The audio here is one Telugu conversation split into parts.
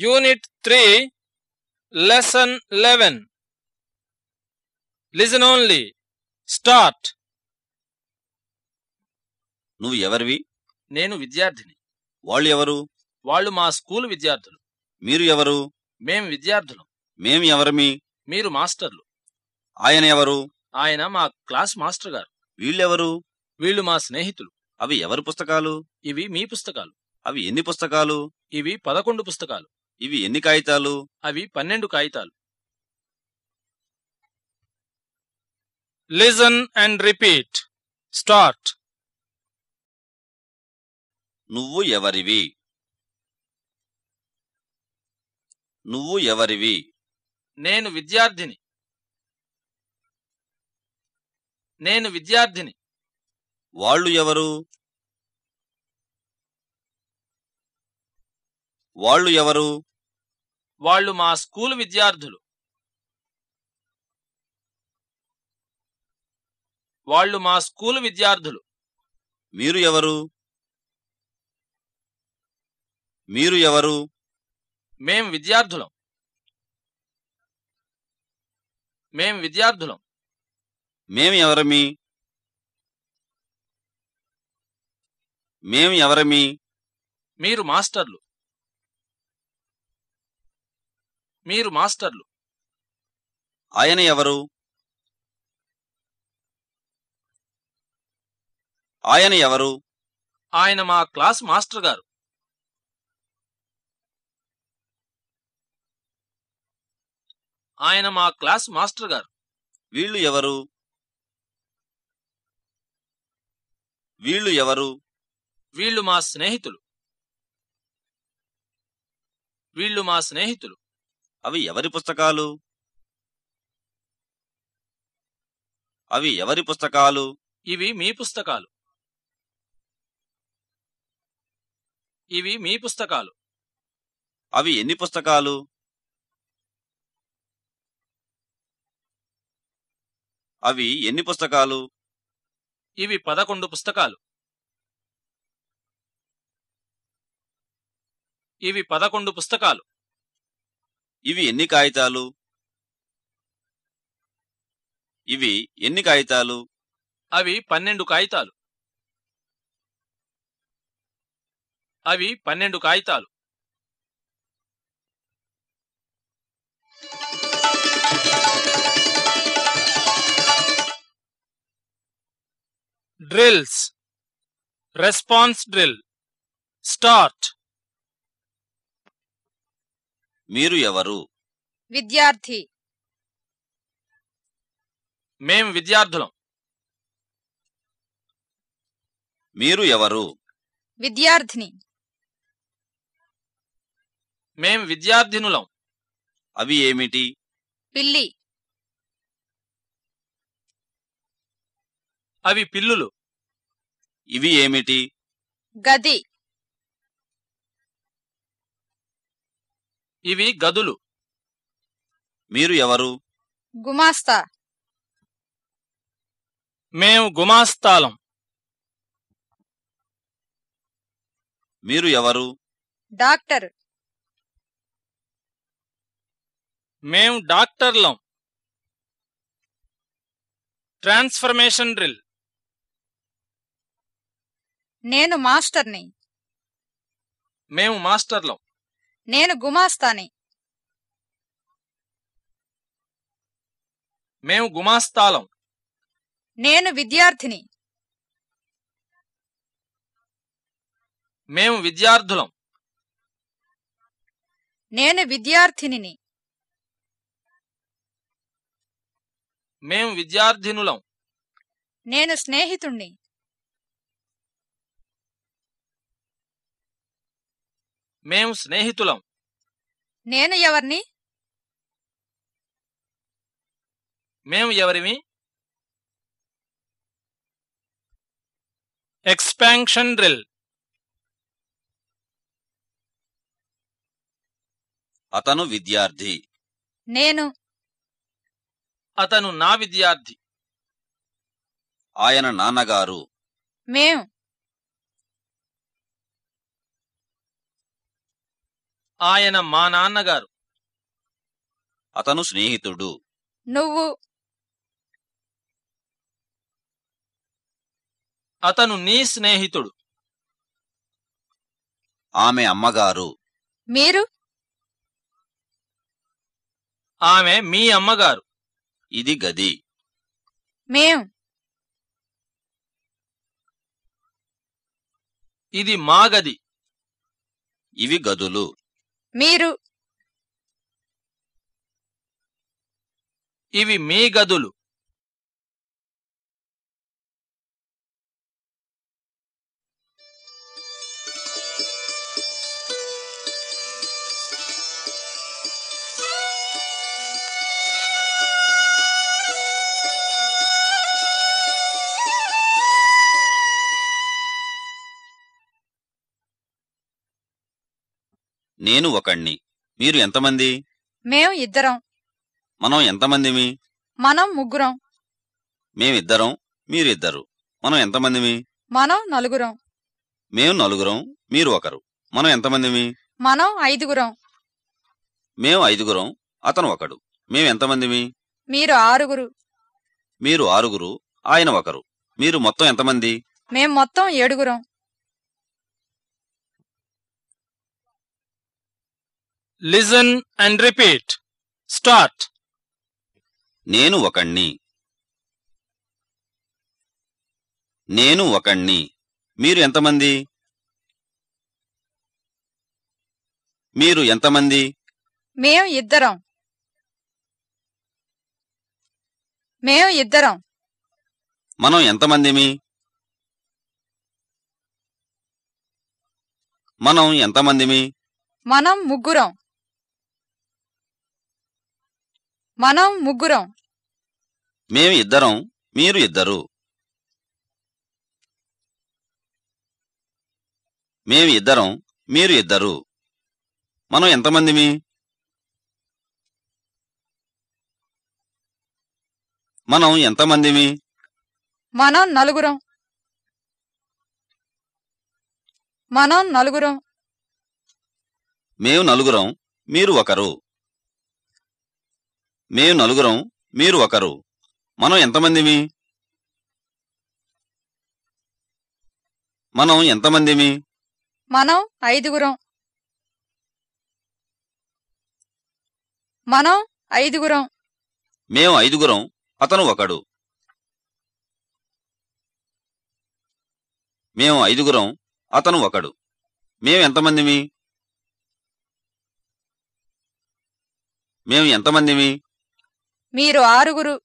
Unit three lesson eleven listen only start నువ్వు ఎవరివి? నేను విద్యార్థిని. వాళ్ళు ఎవరు? వాళ్ళు మా స్కూల్ విద్యార్థులు. మీరు ఎవరు? మేం విద్యార్థులం. మేం ఎవరిమి? మీరు మాస్టర్లు. ఆయన ఎవరు? ఆయన మా క్లాస్ మాస్టర్ గారు. వీళ్ళెవరు? వీళ్ళు మా స్నేహితులు. అవి ఎవరి పుస్తకాలు? ఇవి మీ పుస్తకాలు. అవి ఎన్ని పుస్తకాలు? ఇవి పదకొండు పుస్తకాలు. ఇవి ఎన్ని కాగితాలు? అవి పన్నెండు కాగితాలు. లిజన్ అండ్ రిపీట్ స్టార్ట్ నువ్వు ఎవరివి? నువ్వు ఎవరివి? నేను విద్యార్థిని. నేను విద్యార్థిని. వాళ్ళు ఎవరు? వాళ్ళు ఎవరు? వాళ్ళు మా స్కూల్ విద్యార్థులు. వాళ్ళు మా స్కూల్ విద్యార్థులు. మీరు ఎవరు? మీరు ఎవరు? మేం విద్యార్థులం. మేం విద్యార్థులం. మేం ఎవరమి? మేం ఎవరమి? మీరు మాస్టర్లు. మీరు మాస్టర్లు. ఆయన ఎవరు? ఆయన ఎవరు? ఆయన మా క్లాస్ మాస్టర్ గారు. ఆయన మా క్లాస్ మాస్టర్ గారు. వీళ్ళు ఎవరు? వీళ్ళు ఎవరు? వీళ్ళు మా స్నేహితులు. వీళ్ళు మా స్నేహితులు. అవి ఎవరి పుస్తకాలు? అవి ఎవరి పుస్తకాలు? ఇవి మీ పుస్తకాలు. ఇవి మీ పుస్తకాలు. అవి ఎన్ని పుస్తకాలు? అవి ఎన్ని పుస్తకాలు? ఇవి పదకొండు పుస్తకాలు. ఇవి పదకొండు పుస్తకాలు. ఇవి ఎన్ని కాగితాలు? ఇవి ఎన్ని కాగితాలు? అవి పన్నెండు కాగితాలు. అవి పన్నెండు కాగితాలు. డ్రిల్స్. Response drill. స్టార్ట్. మీరు ఎవరు? విద్యార్థి. మేం విద్యార్థులం. మీరు ఎవరు? విద్యార్థిని. మేం విద్యార్థినులం. అవి ఏమిటి? పిల్లి. అవి పిల్లులు. ఇవి ఏమిటి? గది. ఇవి గదులు. మీరు ఎవరు? గుమాస్తా. మేము గుమాస్తాలం. మీరు ఎవరు? డాక్టర్. మేం డాక్టర్లం. Transformation drill. నేను మాస్టర్ని. మేము మాస్టర్లం. నేను గుమాస్తాని. మేము గుమాస్తాలం. నేను విద్యార్థిని. మేము విద్యార్థులం. నేను విద్యార్థినిని. మేము విద్యార్థినులం. నేను స్నేహితుణ్ణి. మేము స్నేహితులం. నేను ఎవర్ని? మేము ఎవరిమి? ఎక్స్పాన్షన్ డ్రిల్ అతను విద్యార్థి. నేను. అతను నా విద్యార్థి. ఆయన నాన్నగారు. మేము. ఆయన మా నాన్నగారు. అతను స్నేహితుడు. నువ్వు? అతను నీ స్నేహితుడు. ఆమె అమ్మగారు. మీరు? ఆమె మీ అమ్మగారు. ఇది గది. మేం. ఇది మా గది. ఇవి గదులు. మీరు? ఇవి మీ గదులు. నేను ఒకణ్ణి. మీరు ఎంతమంది? మేం ఇద్దరం. మనం ఎంతమందిమి మనం ముగ్గురం. మేమిద్దరం మీరిద్దరు. మనం ఎంతమందిమి మనం నలుగురం. మేము నలుగురం మీరు ఒకరు. మనం ఎంతమందిమి మనం ఐదుగురం. మేము ఐదుగురం అతను ఒకడు. మేము ఎంతమందిమి మీరు ఆరుగురు. మీరు ఆరుగురు ఆయన ఒకరు. మీరు మొత్తం ఎంతమంది? మేం మొత్తం ఏడుగురం. లిజన్ అండ్ రిపీట్ స్టార్ట్ నేను ఒకణ్ణి. నేను ఒకణ్ణి. మీరు ఎంతమంది? మీరు ఎంతమంది? మేం ఇద్దరం. మేం ఇద్దరం. మనం ఎంతమందిమి? మనం ఎంతమందిమి? మనం ముగ్గురం. మనం ముగ్గురం. మేము ఇద్దరం మీరు ఇద్దరు. మేము ఇద్దరం మీరు ఇద్దరు. మనం ఎంతమందిమి? మనం ఎంతమందిమి? మనం నలుగురం. మనం నలుగురం. మేము నలుగురం మీరు ఒకరు. మేము నలుగురం మీరు ఒకరు. మనం ఎంతమందిమి? మనం ఎంతమందిమి? మనం ఐదుగురం. మనం ఐదుగురం. మేము ఐదుగురం అతను ఒకడు. మేము ఐదుగురం అతను ఒకడు. మేము ఎంతమందిమి? మేము ఎంతమందిమి? మీరు ఆరుగురు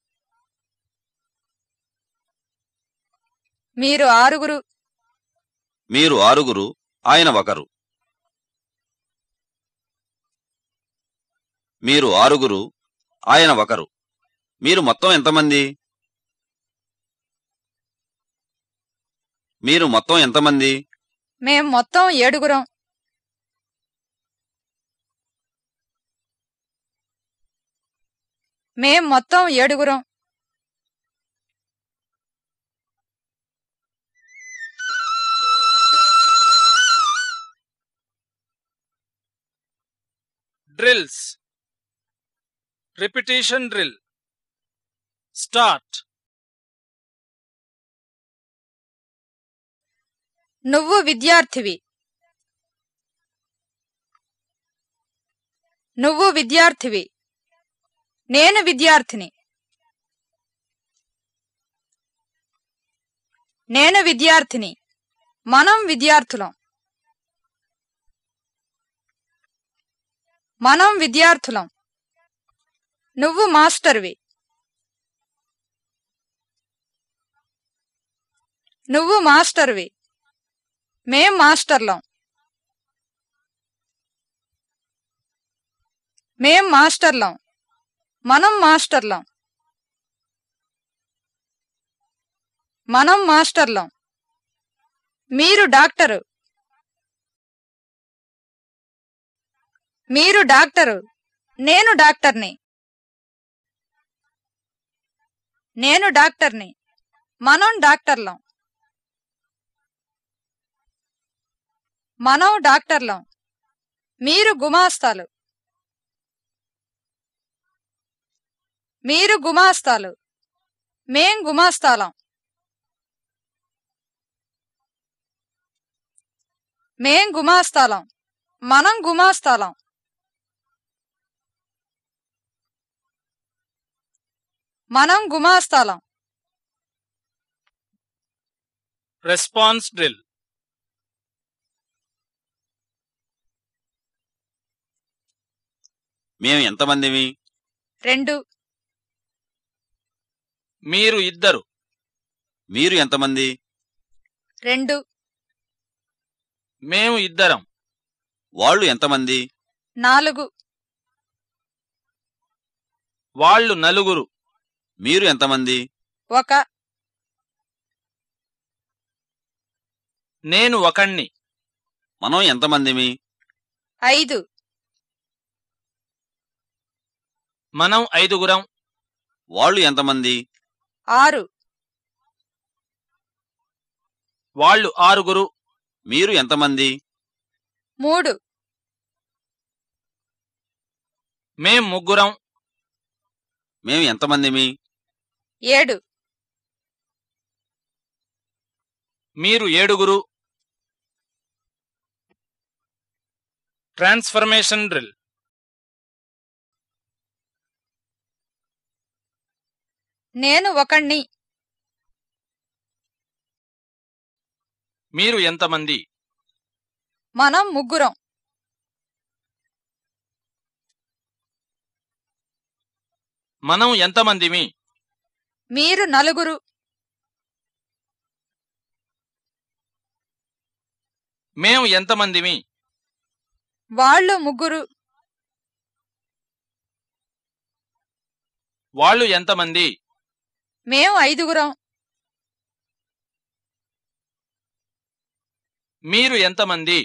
మీరు ఆరుగురు. మీరు ఆరుగురు ఆయన ఒకరు. మీరు ఆరుగురు ఆయన ఒకరు. మీరు మొత్తం ఎంతమంది? మీరు మొత్తం ఎంతమంది? మేం మొత్తం ఏడుగురం. మేం మొత్తం ఏడుగురం. డ్రిల్స్ రిపిటేషన్ డ్రిల్ స్టార్ట్ నువ్వు విద్యార్థివి. నువ్వు విద్యార్థివి. నేను విద్యార్థిని. నేను విద్యార్థిని. మనం విద్యార్థులం. మనం విద్యార్థులం. నువ్వు మాస్టర్వి. నువ్వు మాస్టర్వి. మేం మాస్టర్లం. మేం మాస్టర్లం. మనం మాస్టర్లం. మనం మాస్టర్లం. మీరు డాక్టరు. మీరు డాక్టరు. నేను డాక్టర్ని. నేను డాక్టర్ని. మనం డాక్టర్లం. మనం డాక్టర్లం. మీరు గుమాస్తాలు. మీరు గుమాస్తాలు. మేం గుమాస్తాలం. మేం గుమాస్తాలం. మనం గుమాస్తాలం. మనం గుమాస్తాలం. Response drill. మేము ఎంతమందిమి? రెండు. మీరు ఇద్దరు. మీరు ఎంతమంది? రెండు. మేము ఇద్దరం. వాళ్ళు ఎంతమంది? నాలుగు. వాళ్ళు నలుగురు. మీరు ఎంతమంది? ఒక. నేను ఒకణ్ణి. మనం ఎంతమందిమి? ఐదు. మనం ఐదుగురం. వాళ్ళు ఎంతమంది? ఆరు. వాళ్ళు ఆరుగురు. మీరు ఎంతమంది? మూడు. మేం ముగ్గురం. మేము ఎంతమందిమి ఏడు. మీరు ఏడుగురు. Transformation drill. నేను ఒకణ్ణి. మీరు ఎంతమంది? మనం ముగ్గురం. మనం ఎంతమందిమి? మీరు నలుగురు. మేము ఎంతమందిమి? వాళ్ళు ముగ్గురు. వాళ్ళు ఎంతమంది? మేము ఐదుగురం. మీరు ఎంతమంది?